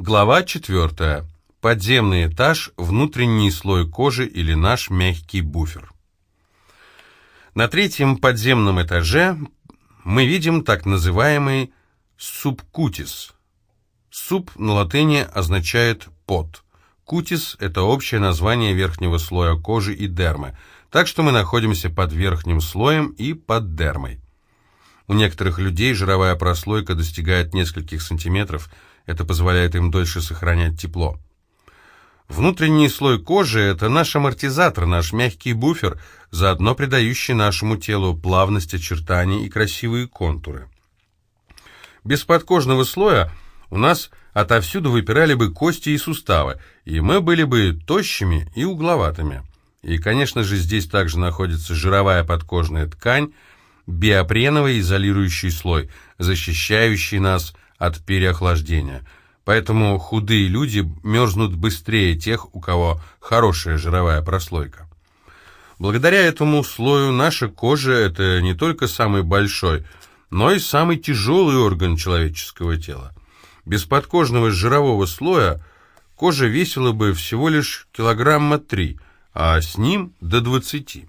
Глава 4. Подземный этаж, внутренний слой кожи или наш мягкий буфер. На третьем подземном этаже мы видим так называемый субкутис. Суб на латыни означает «под». Кутис – это общее название верхнего слоя кожи и дермы, так что мы находимся под верхним слоем и под дермой. У некоторых людей жировая прослойка достигает нескольких сантиметров – это позволяет им дольше сохранять тепло. Внутренний слой кожи – это наш амортизатор, наш мягкий буфер, заодно придающий нашему телу плавность очертаний и красивые контуры. Без подкожного слоя у нас отовсюду выпирали бы кости и суставы, и мы были бы тощими и угловатыми. И, конечно же, здесь также находится жировая подкожная ткань, биопреновый изолирующий слой, защищающий нас от переохлаждения. Поэтому худые люди мерзнут быстрее тех, у кого хорошая жировая прослойка. Благодаря этому слою наша кожа – это не только самый большой, но и самый тяжелый орган человеческого тела. Без подкожного жирового слоя кожа весила бы всего лишь килограмма три, а с ним до двадцати.